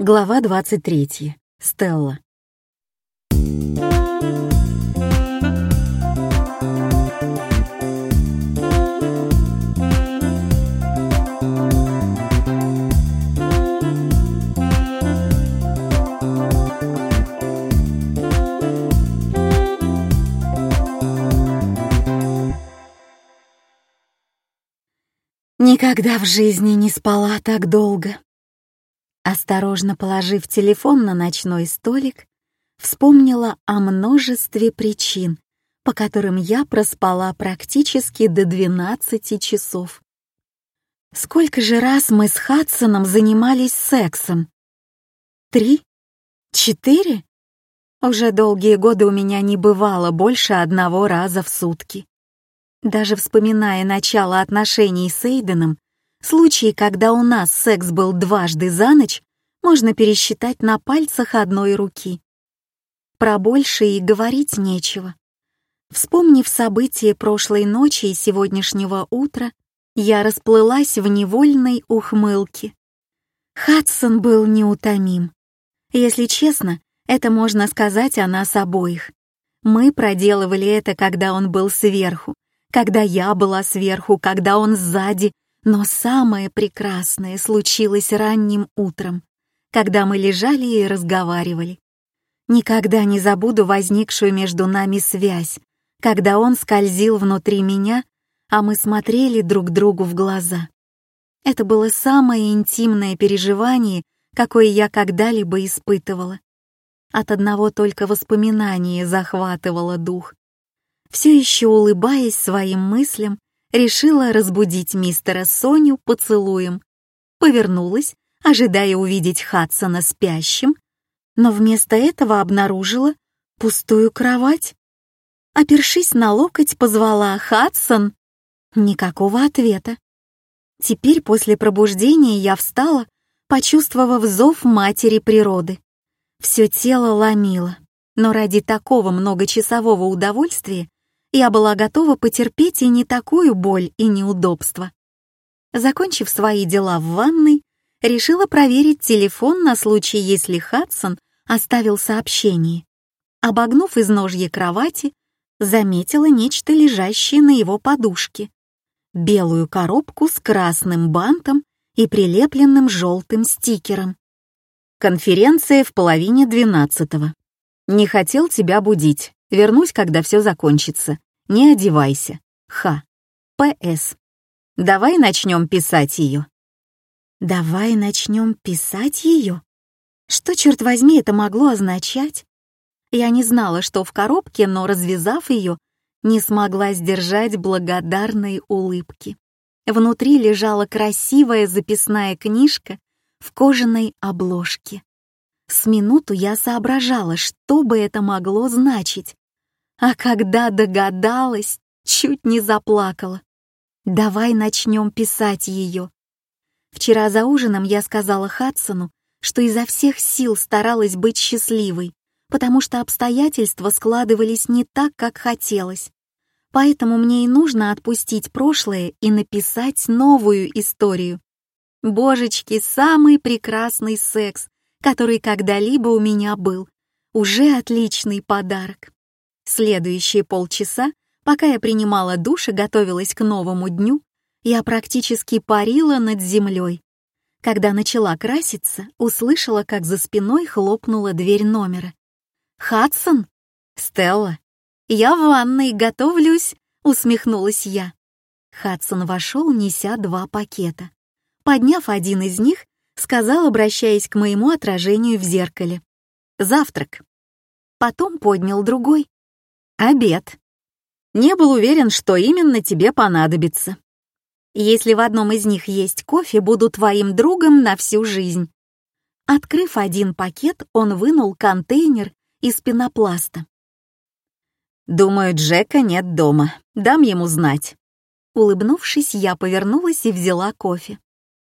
Глава 23. Стелла. Никогда в жизни не спала так долго. Осторожно положив телефон на ночной столик, вспомнила о множестве причин, по которым я проспала практически до 12 часов. Сколько же раз мы с Хадсоном занимались сексом? Три? Четыре? Уже долгие годы у меня не бывало больше одного раза в сутки. Даже вспоминая начало отношений с Эйденом, случаи, когда у нас секс был дважды за ночь, можно пересчитать на пальцах одной руки. Про большее и говорить нечего. Вспомнив события прошлой ночи и сегодняшнего утра, я расплылась в невольной ухмылке. Хадсон был неутомим. Если честно, это можно сказать о нас обоих. Мы проделывали это, когда он был сверху, когда я была сверху, когда он сзади, но самое прекрасное случилось ранним утром, когда мы лежали и разговаривали. Никогда не забуду возникшую между нами связь, когда он скользил внутри меня, а мы смотрели друг другу в глаза. Это было самое интимное переживание, какое я когда-либо испытывала. От одного только воспоминания захватывало дух все еще улыбаясь своим мыслям, решила разбудить мистера Соню поцелуем. Повернулась, ожидая увидеть Хадсона спящим, но вместо этого обнаружила пустую кровать. Опершись на локоть, позвала «Хадсон!» Никакого ответа. Теперь после пробуждения я встала, почувствовав зов матери природы. Все тело ломило, но ради такого многочасового удовольствия я была готова потерпеть и не такую боль и неудобство. Закончив свои дела в ванной, решила проверить телефон на случай, если Хадсон оставил сообщение. Обогнув изножье кровати, заметила нечто лежащее на его подушке. Белую коробку с красным бантом и прилепленным желтым стикером. Конференция в половине двенадцатого. Не хотел тебя будить. Вернусь, когда все закончится. Не одевайся. Х. П.С. Давай начнем писать ее. Давай начнем писать ее? Что, черт возьми, это могло означать? Я не знала, что в коробке, но, развязав ее, не смогла сдержать благодарной улыбки. Внутри лежала красивая записная книжка в кожаной обложке. С минуту я соображала, что бы это могло значить. А когда догадалась, чуть не заплакала. Давай начнем писать ее. Вчера за ужином я сказала Хадсону, что изо всех сил старалась быть счастливой, потому что обстоятельства складывались не так, как хотелось. Поэтому мне и нужно отпустить прошлое и написать новую историю. Божечки, самый прекрасный секс, который когда-либо у меня был. Уже отличный подарок. Следующие полчаса, пока я принимала душ и готовилась к новому дню, я практически парила над землей. Когда начала краситься, услышала, как за спиной хлопнула дверь номера. «Хадсон? Стелла? Я в ванной, готовлюсь», — усмехнулась я. Хадсон вошел, неся два пакета. Подняв один из них, сказал, обращаясь к моему отражению в зеркале. «Завтрак». Потом поднял другой. «Обед». Не был уверен, что именно тебе понадобится. Если в одном из них есть кофе, буду твоим другом на всю жизнь. Открыв один пакет, он вынул контейнер из пенопласта. «Думаю, Джека нет дома. Дам ему знать». Улыбнувшись, я повернулась и взяла кофе.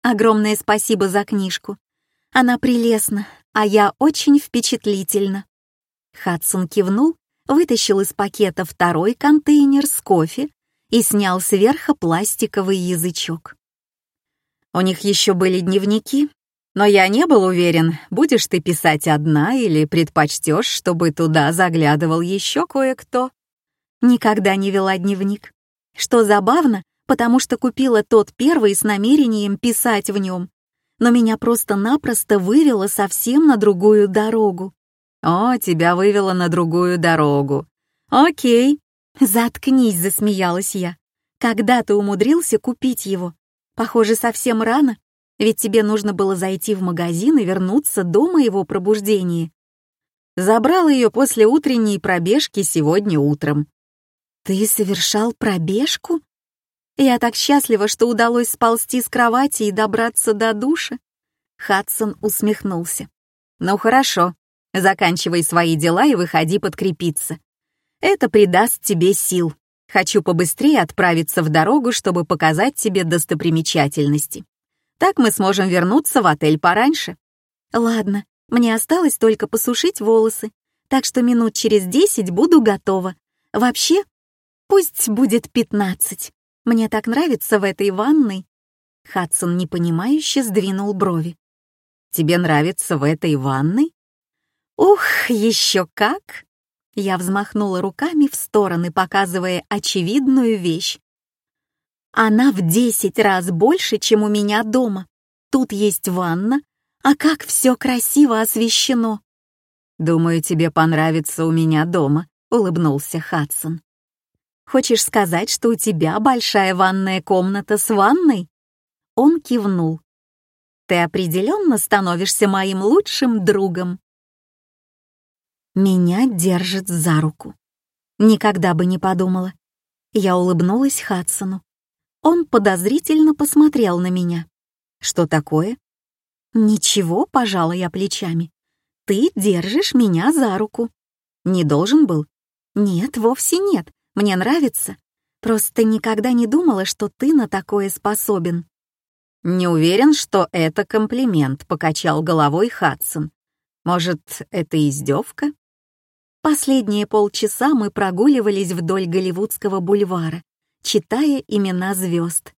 Огромное спасибо за книжку. Она прелестна, а я очень впечатлительна. Хадсон кивнул, вытащил из пакета второй контейнер с кофе и снял сверху пластиковый язычок. У них еще были дневники, Но я не был уверен, будешь ты писать одна или предпочтешь, чтобы туда заглядывал еще кое-кто. Никогда не вела дневник. Что забавно, потому что купила тот первый с намерением писать в нем. Но меня просто-напросто вывело совсем на другую дорогу. «О, тебя вывело на другую дорогу. Окей». «Заткнись», — засмеялась я. «Когда ты умудрился купить его? Похоже, совсем рано, ведь тебе нужно было зайти в магазин и вернуться до моего пробуждения». Забрал ее после утренней пробежки сегодня утром. «Ты совершал пробежку?» Я так счастлива, что удалось сползти с кровати и добраться до душа. Хадсон усмехнулся. «Ну хорошо, заканчивай свои дела и выходи подкрепиться. Это придаст тебе сил. Хочу побыстрее отправиться в дорогу, чтобы показать тебе достопримечательности. Так мы сможем вернуться в отель пораньше». «Ладно, мне осталось только посушить волосы, так что минут через десять буду готова. Вообще, пусть будет пятнадцать». Мне так нравится в этой ванной». Хадсон непонимающе сдвинул брови. «Тебе нравится в этой ванной?» «Ух, еще как!» Я взмахнула руками в стороны, показывая очевидную вещь. «Она в десять раз больше, чем у меня дома. Тут есть ванна, а как все красиво освещено!» «Думаю, тебе понравится у меня дома», — улыбнулся Хадсон. Хочешь сказать, что у тебя большая ванная комната с ванной?» Он кивнул. «Ты определенно становишься моим лучшим другом». Меня держит за руку. Никогда бы не подумала. Я улыбнулась Хадсону. Он подозрительно посмотрел на меня. «Что такое?» «Ничего», — пожала я плечами. «Ты держишь меня за руку». «Не должен был?» «Нет, вовсе нет. Мне нравится. Просто никогда не думала, что ты на такое способен». «Не уверен, что это комплимент», — покачал головой Хадсон. «Может, это издевка?» Последние полчаса мы прогуливались вдоль Голливудского бульвара, читая имена звезд.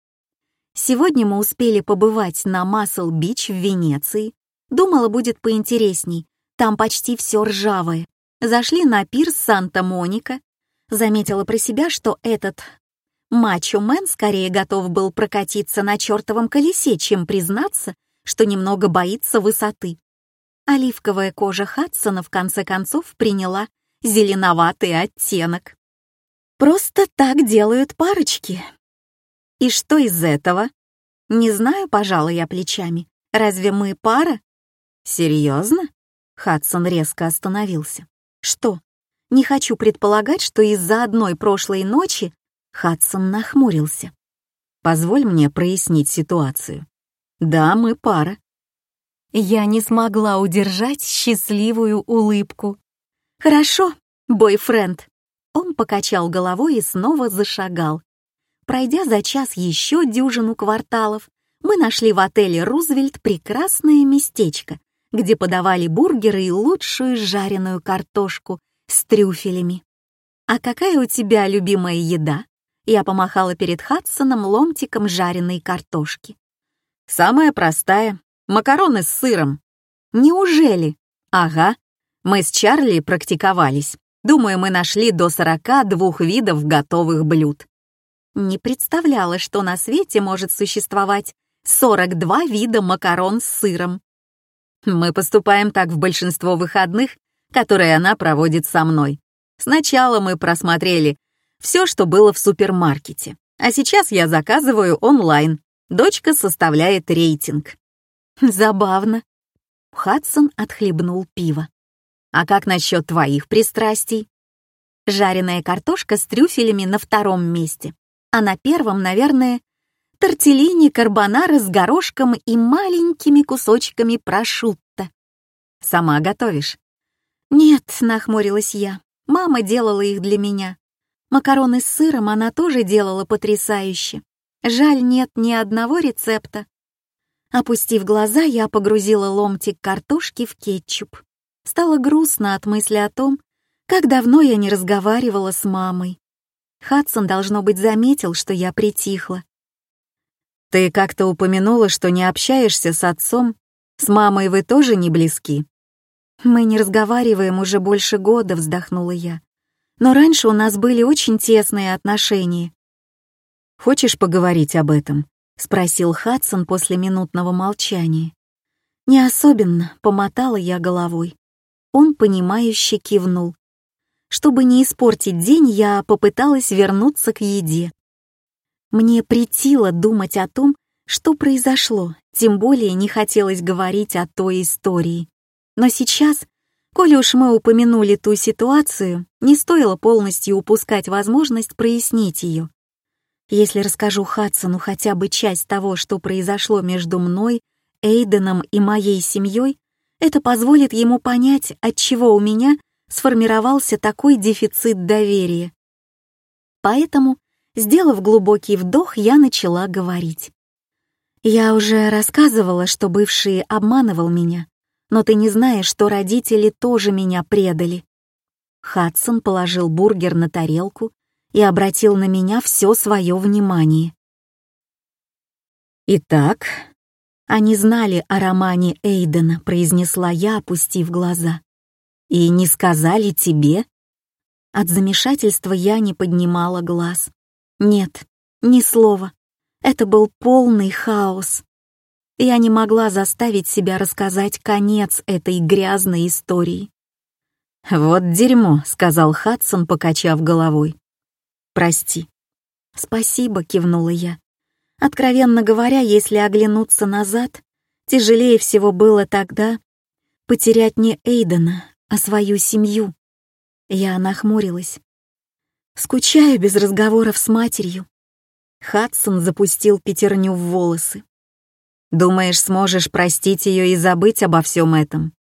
Сегодня мы успели побывать на Масл-Бич в Венеции. Думала, будет поинтересней. Там почти все ржавое. Зашли на пирс Санта-Моника, Заметила про себя, что этот мачо-мен скорее готов был прокатиться на чертовом колесе, чем признаться, что немного боится высоты. Оливковая кожа Хадсона в конце концов приняла зеленоватый оттенок. Просто так делают парочки. И что из этого? Не знаю, пожалуй, я плечами. Разве мы пара? Серьезно? Хадсон резко остановился. Что? Не хочу предполагать, что из-за одной прошлой ночи Хадсон нахмурился. Позволь мне прояснить ситуацию. Да, мы пара. Я не смогла удержать счастливую улыбку. Хорошо, бойфренд. Он покачал головой и снова зашагал. Пройдя за час еще дюжину кварталов, мы нашли в отеле «Рузвельт» прекрасное местечко, где подавали бургеры и лучшую жареную картошку с трюфелями. «А какая у тебя любимая еда?» Я помахала перед Хадсоном ломтиком жареной картошки. «Самая простая. Макароны с сыром». «Неужели?» «Ага. Мы с Чарли практиковались. Думаю, мы нашли до сорока двух видов готовых блюд». Не представляла, что на свете может существовать 42 вида макарон с сыром. Мы поступаем так в большинство выходных, которые она проводит со мной. Сначала мы просмотрели все, что было в супермаркете, а сейчас я заказываю онлайн. Дочка составляет рейтинг. Забавно. Хадсон отхлебнул пиво. А как насчет твоих пристрастий? Жареная картошка с трюфелями на втором месте, а на первом, наверное, тортеллини карбонара с горошком и маленькими кусочками прошутто. Сама готовишь? «Нет», — нахмурилась я, — «мама делала их для меня. Макароны с сыром она тоже делала потрясающе. Жаль, нет ни одного рецепта». Опустив глаза, я погрузила ломтик картошки в кетчуп. Стало грустно от мысли о том, как давно я не разговаривала с мамой. Хадсон, должно быть, заметил, что я притихла. «Ты как-то упомянула, что не общаешься с отцом. С мамой вы тоже не близки?» «Мы не разговариваем уже больше года», — вздохнула я. «Но раньше у нас были очень тесные отношения». «Хочешь поговорить об этом?» — спросил Хадсон после минутного молчания. «Не особенно», — помотала я головой. Он, понимающе кивнул. Чтобы не испортить день, я попыталась вернуться к еде. Мне притило думать о том, что произошло, тем более не хотелось говорить о той истории. Но сейчас, коли уж мы упомянули ту ситуацию, не стоило полностью упускать возможность прояснить ее. Если расскажу Хадсону хотя бы часть того, что произошло между мной, Эйденом и моей семьей, это позволит ему понять, от чего у меня сформировался такой дефицит доверия. Поэтому, сделав глубокий вдох, я начала говорить. Я уже рассказывала, что бывший обманывал меня, но ты не знаешь, что родители тоже меня предали. Хадсон положил бургер на тарелку и обратил на меня все свое внимание. «Итак, они знали о романе Эйдена», — произнесла я, опустив глаза. «И не сказали тебе?» От замешательства я не поднимала глаз. Нет, ни слова. Это был полный хаос. Я не могла заставить себя рассказать конец этой грязной истории. «Вот дерьмо», — сказал Хадсон, покачав головой. «Прости». «Спасибо», — кивнула я. Откровенно говоря, если оглянуться назад, тяжелее всего было тогда потерять не Эйдена, а свою семью. Я нахмурилась. Скучаю без разговоров с матерью. Хадсон запустил пятерню в волосы. Думаешь, сможешь простить ее и забыть обо всем этом?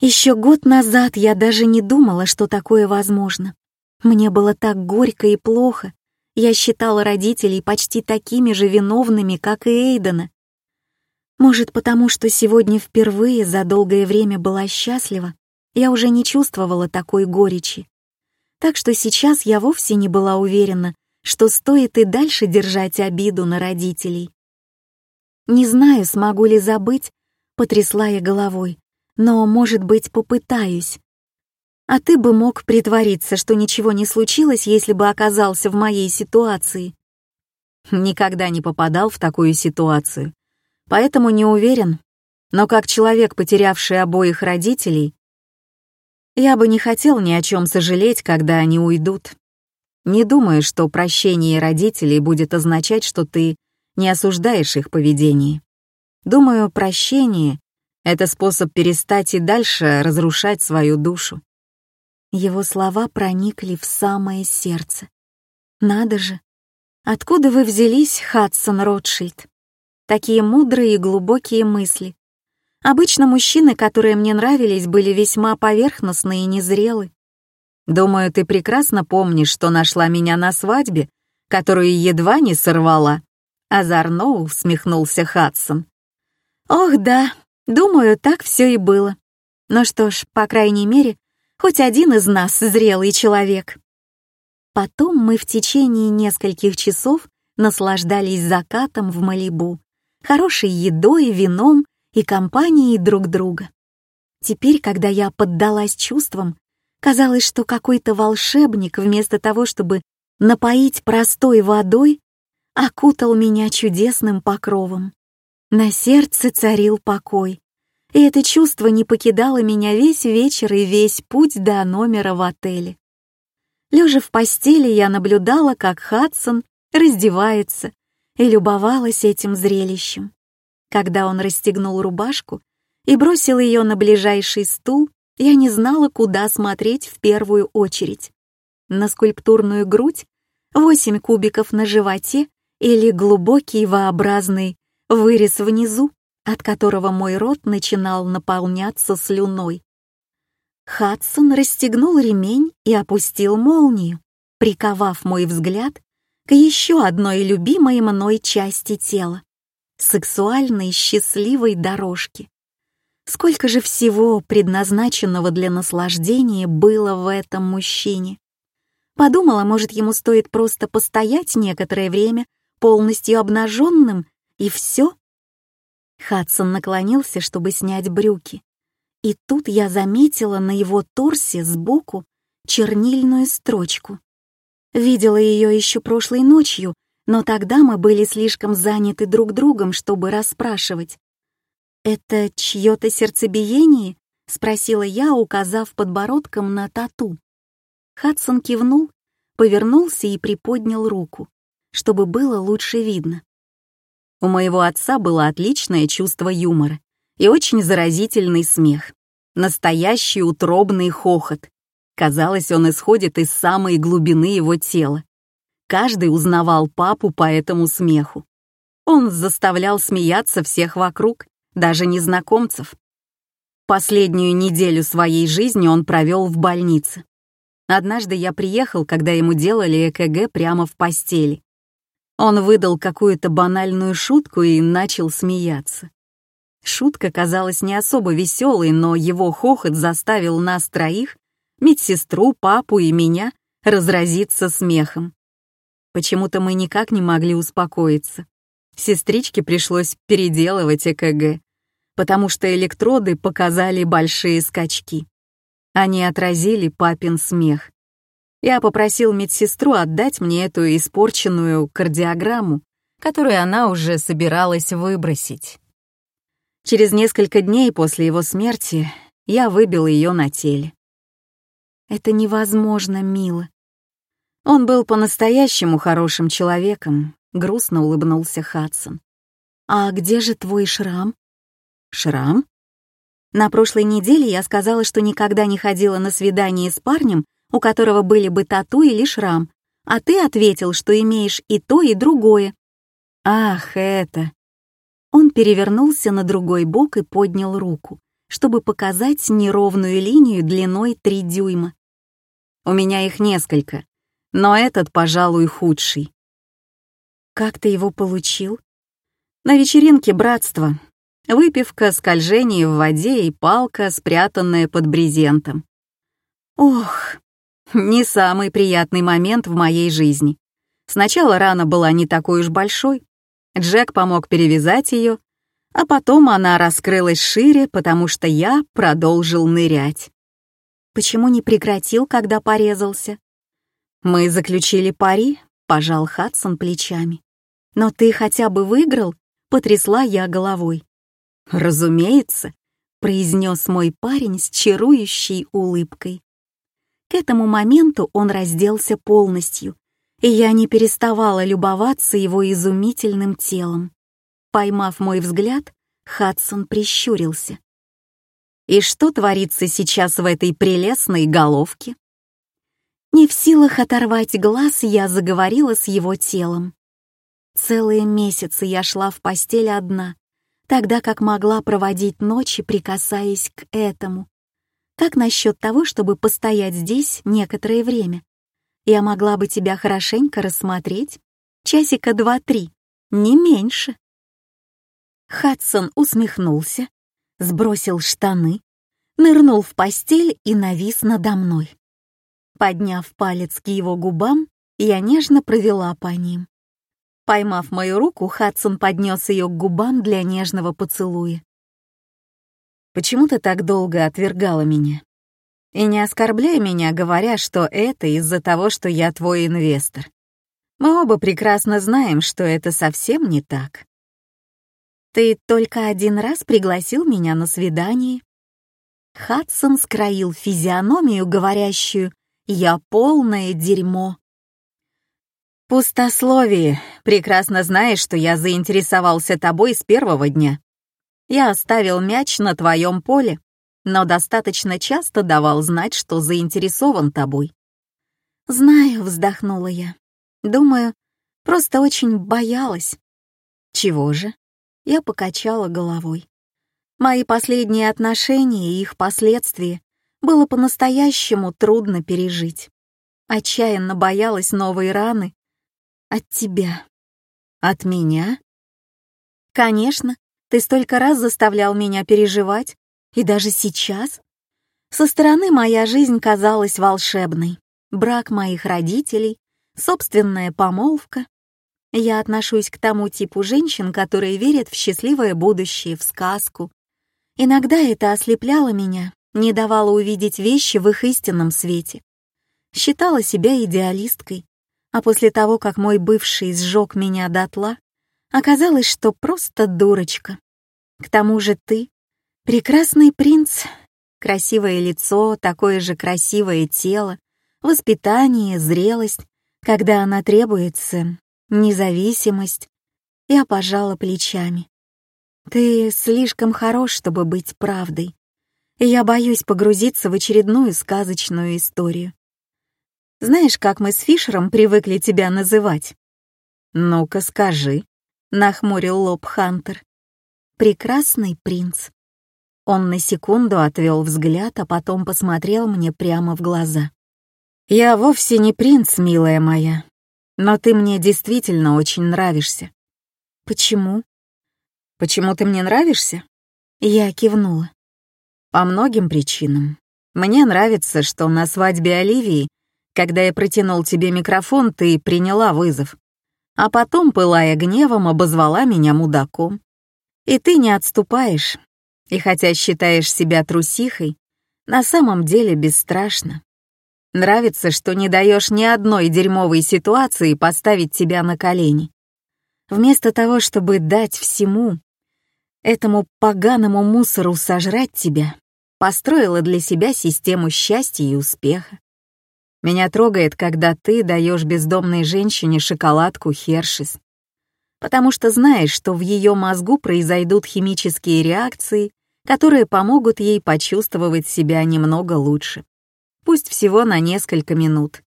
Еще год назад я даже не думала, что такое возможно. Мне было так горько и плохо. Я считала родителей почти такими же виновными, как и Эйдена. Может, потому что сегодня впервые за долгое время была счастлива, я уже не чувствовала такой горечи. Так что сейчас я вовсе не была уверена, что стоит и дальше держать обиду на родителей. Не знаю, смогу ли забыть, потрясла я головой, но, может быть, попытаюсь. А ты бы мог притвориться, что ничего не случилось, если бы оказался в моей ситуации. Никогда не попадал в такую ситуацию, поэтому не уверен. Но как человек, потерявший обоих родителей, я бы не хотел ни о чем сожалеть, когда они уйдут. Не думаю, что прощение родителей будет означать, что ты не осуждаешь их поведение. Думаю, прощение — это способ перестать и дальше разрушать свою душу. Его слова проникли в самое сердце. Надо же! Откуда вы взялись, Хадсон Ротшильд? Такие мудрые и глубокие мысли. Обычно мужчины, которые мне нравились, были весьма поверхностны и незрелы. Думаю, ты прекрасно помнишь, что нашла меня на свадьбе, которую едва не сорвала. Озорно усмехнулся Хадсон. Ох, да, думаю, так все и было. Ну что ж, по крайней мере, хоть один из нас зрелый человек. Потом мы в течение нескольких часов наслаждались закатом в Малибу, хорошей едой, вином и компанией друг друга. Теперь, когда я поддалась чувствам, Казалось, что какой-то волшебник, вместо того, чтобы напоить простой водой, окутал меня чудесным покровом. На сердце царил покой, и это чувство не покидало меня весь вечер и весь путь до номера в отеле. Лежа в постели, я наблюдала, как Хадсон раздевается, и любовалась этим зрелищем. Когда он расстегнул рубашку и бросил ее на ближайший стул, я не знала, куда смотреть в первую очередь. На скульптурную грудь, восемь кубиков на животе или глубокий V-образный вырез внизу, от которого мой рот начинал наполняться слюной. Хадсон расстегнул ремень и опустил молнию, приковав мой взгляд к еще одной любимой мной части тела — сексуальной счастливой дорожке. Сколько же всего, предназначенного для наслаждения, было в этом мужчине. Подумала, может, ему стоит просто постоять некоторое время, полностью обнаженным, и все? Хадсон наклонился, чтобы снять брюки. И тут я заметила на его торсе сбоку чернильную строчку. Видела ее еще прошлой ночью, но тогда мы были слишком заняты друг другом, чтобы расспрашивать. «Это чье-то сердцебиение?» — спросила я, указав подбородком на тату. Хадсон кивнул, повернулся и приподнял руку, чтобы было лучше видно. У моего отца было отличное чувство юмора и очень заразительный смех. Настоящий утробный хохот. Казалось, он исходит из самой глубины его тела. Каждый узнавал папу по этому смеху. Он заставлял смеяться всех вокруг, даже незнакомцев. Последнюю неделю своей жизни он провел в больнице. Однажды я приехал, когда ему делали ЭКГ прямо в постели. Он выдал какую-то банальную шутку и начал смеяться. Шутка казалась не особо веселой, но его хохот заставил нас троих, медсестру, папу и меня, разразиться смехом. Почему-то мы никак не могли успокоиться. Сестричке пришлось переделывать ЭКГ, потому что электроды показали большие скачки. Они отразили папин смех. Я попросил медсестру отдать мне эту испорченную кардиограмму, которую она уже собиралась выбросить. Через несколько дней после его смерти я выбил ее на теле. Это невозможно, мило. Он был по-настоящему хорошим человеком, грустно улыбнулся Хадсон. А где же твой шрам? Шрам? На прошлой неделе я сказала, что никогда не ходила на свидание с парнем, у которого были бы тату или шрам, а ты ответил, что имеешь и то, и другое. Ах, это... Он перевернулся на другой бок и поднял руку, чтобы показать неровную линию длиной три дюйма. У меня их несколько, но этот, пожалуй, худший. Как ты его получил? На вечеринке братства. Выпивка, скольжение в воде и палка, спрятанная под брезентом. Ох, не самый приятный момент в моей жизни. Сначала рана была не такой уж большой. Джек помог перевязать ее, а потом она раскрылась шире, потому что я продолжил нырять. Почему не прекратил, когда порезался? «Мы заключили пари», — пожал Хадсон плечами. «Но ты хотя бы выиграл?» — потрясла я головой. «Разумеется», — произнес мой парень с чарующей улыбкой. К этому моменту он разделся полностью, и я не переставала любоваться его изумительным телом. Поймав мой взгляд, Хадсон прищурился. «И что творится сейчас в этой прелестной головке?» Не в силах оторвать глаз, я заговорила с его телом. Целые месяцы я шла в постель одна, тогда как могла проводить ночи, прикасаясь к этому. Как насчет того, чтобы постоять здесь некоторое время? Я могла бы тебя хорошенько рассмотреть. Часика два-три, не меньше. Хадсон усмехнулся, сбросил штаны, нырнул в постель и навис надо мной. Подняв палец к его губам, я нежно провела по ним. Поймав мою руку, Хадсон поднес ее к губам для нежного поцелуя. «Почему ты так долго отвергала меня? И не оскорбляй меня, говоря, что это из-за того, что я твой инвестор. Мы оба прекрасно знаем, что это совсем не так. Ты только один раз пригласил меня на свидание». Хадсон скроил физиономию, говорящую я полное дерьмо. Пустословие. Прекрасно знаешь, что я заинтересовался тобой с первого дня. Я оставил мяч на твоем поле, но достаточно часто давал знать, что заинтересован тобой. Знаю, вздохнула я. Думаю, просто очень боялась. Чего же? Я покачала головой. Мои последние отношения и их последствия было по-настоящему трудно пережить. Отчаянно боялась новой раны. От тебя. От меня? Конечно, ты столько раз заставлял меня переживать, и даже сейчас. Со стороны моя жизнь казалась волшебной. Брак моих родителей, собственная помолвка. Я отношусь к тому типу женщин, которые верят в счастливое будущее, в сказку. Иногда это ослепляло меня, не давало увидеть вещи в их истинном свете. Считала себя идеалисткой, а после того, как мой бывший сжег меня дотла, оказалось, что просто дурочка. К тому же ты — прекрасный принц, красивое лицо, такое же красивое тело, воспитание, зрелость, когда она требуется, независимость. Я пожала плечами. Ты слишком хорош, чтобы быть правдой. Я боюсь погрузиться в очередную сказочную историю. Знаешь, как мы с Фишером привыкли тебя называть? Ну-ка скажи, нахмурил лоб Хантер. Прекрасный принц. Он на секунду отвел взгляд, а потом посмотрел мне прямо в глаза. «Я вовсе не принц, милая моя, но ты мне действительно очень нравишься». «Почему?» «Почему ты мне нравишься?» Я кивнула. «По многим причинам. Мне нравится, что на свадьбе Оливии когда я протянул тебе микрофон, ты приняла вызов. А потом, пылая гневом, обозвала меня мудаком. И ты не отступаешь. И хотя считаешь себя трусихой, на самом деле бесстрашно. Нравится, что не даешь ни одной дерьмовой ситуации поставить тебя на колени. Вместо того, чтобы дать всему, этому поганому мусору сожрать тебя, построила для себя систему счастья и успеха. Меня трогает, когда ты даешь бездомной женщине шоколадку Хершис. Потому что знаешь, что в ее мозгу произойдут химические реакции, которые помогут ей почувствовать себя немного лучше. Пусть всего на несколько минут.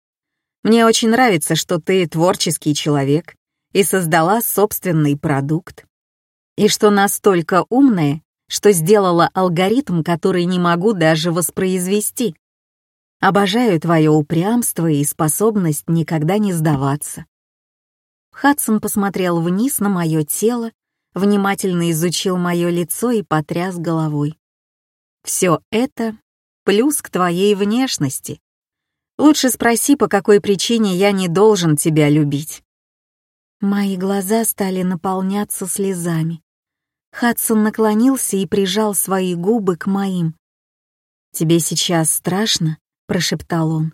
Мне очень нравится, что ты творческий человек и создала собственный продукт. И что настолько умная, что сделала алгоритм, который не могу даже воспроизвести. Обожаю твое упрямство и способность никогда не сдаваться. Хадсон посмотрел вниз на мое тело, внимательно изучил мое лицо и потряс головой. Все это плюс к твоей внешности. Лучше спроси, по какой причине я не должен тебя любить. Мои глаза стали наполняться слезами. Хадсон наклонился и прижал свои губы к моим. «Тебе сейчас страшно?» Прошептал он.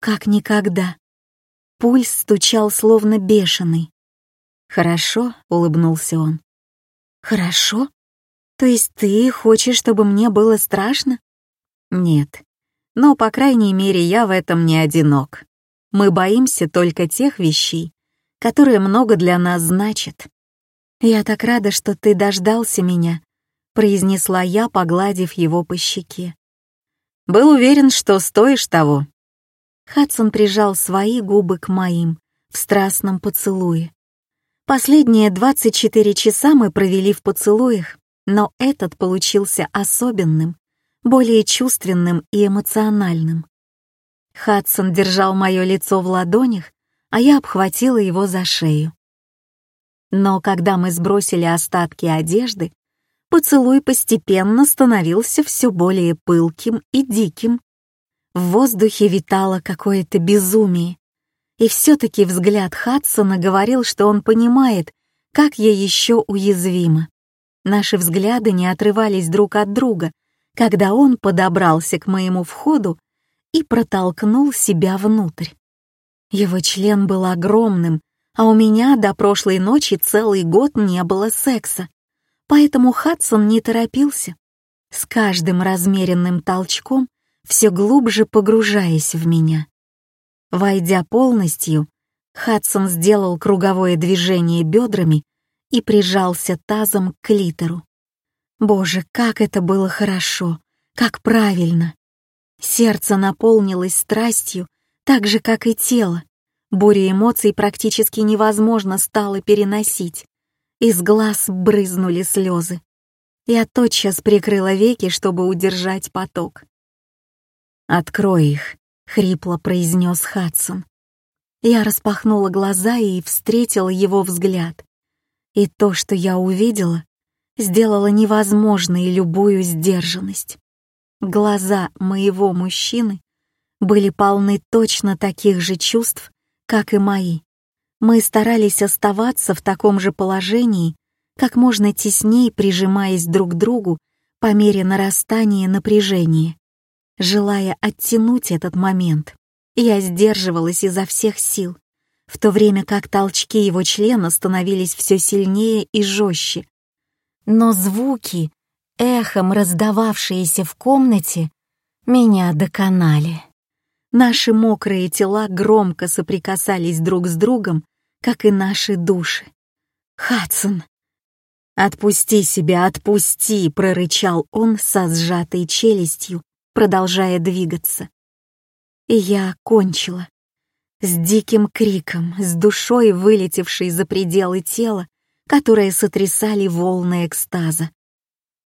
Как никогда. Пульс стучал словно бешеный. «Хорошо», — улыбнулся он. «Хорошо? То есть ты хочешь, чтобы мне было страшно?» «Нет. Но, по крайней мере, я в этом не одинок. Мы боимся только тех вещей, которые много для нас значат. Я так рада, что ты дождался меня», — произнесла я, погладив его по щеке. Был уверен, что стоишь того». Хадсон прижал свои губы к моим в страстном поцелуе. Последние 24 часа мы провели в поцелуях, но этот получился особенным, более чувственным и эмоциональным. Хадсон держал мое лицо в ладонях, а я обхватила его за шею. Но когда мы сбросили остатки одежды, поцелуй постепенно становился все более пылким и диким. В воздухе витало какое-то безумие. И все-таки взгляд Хадсона говорил, что он понимает, как я еще уязвима. Наши взгляды не отрывались друг от друга, когда он подобрался к моему входу и протолкнул себя внутрь. Его член был огромным, а у меня до прошлой ночи целый год не было секса. Поэтому Хадсон не торопился, с каждым размеренным толчком все глубже погружаясь в меня. Войдя полностью, Хадсон сделал круговое движение бедрами и прижался тазом к клитору. Боже, как это было хорошо, как правильно! Сердце наполнилось страстью, так же, как и тело. Буря эмоций практически невозможно стало переносить. Из глаз брызнули слезы. Я тотчас прикрыла веки, чтобы удержать поток. «Открой их», — хрипло произнес Хадсон. Я распахнула глаза и встретила его взгляд. И то, что я увидела, сделало невозможной любую сдержанность. Глаза моего мужчины были полны точно таких же чувств, как и мои, Мы старались оставаться в таком же положении, как можно теснее прижимаясь друг к другу по мере нарастания напряжения. Желая оттянуть этот момент, я сдерживалась изо всех сил, в то время как толчки его члена становились все сильнее и жестче. Но звуки, эхом раздававшиеся в комнате, меня доконали. Наши мокрые тела громко соприкасались друг с другом, как и наши души. «Хадсон!» «Отпусти себя, отпусти!» — прорычал он со сжатой челюстью, продолжая двигаться. И я кончила. С диким криком, с душой, вылетевшей за пределы тела, которые сотрясали волны экстаза.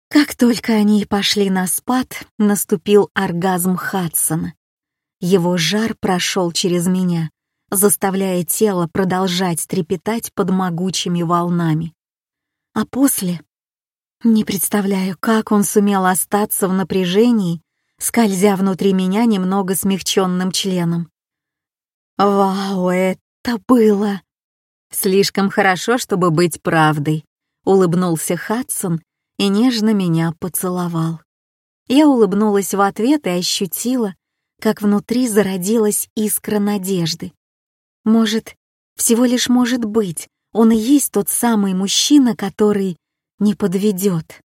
Как только они пошли на спад, наступил оргазм Хадсона. Его жар прошел через меня, заставляя тело продолжать трепетать под могучими волнами. А после... Не представляю, как он сумел остаться в напряжении, скользя внутри меня немного смягченным членом. Вау, это было... Слишком хорошо, чтобы быть правдой, улыбнулся Хадсон и нежно меня поцеловал. Я улыбнулась в ответ и ощутила, как внутри зародилась искра надежды. Может, всего лишь может быть, он и есть тот самый мужчина, который не подведет.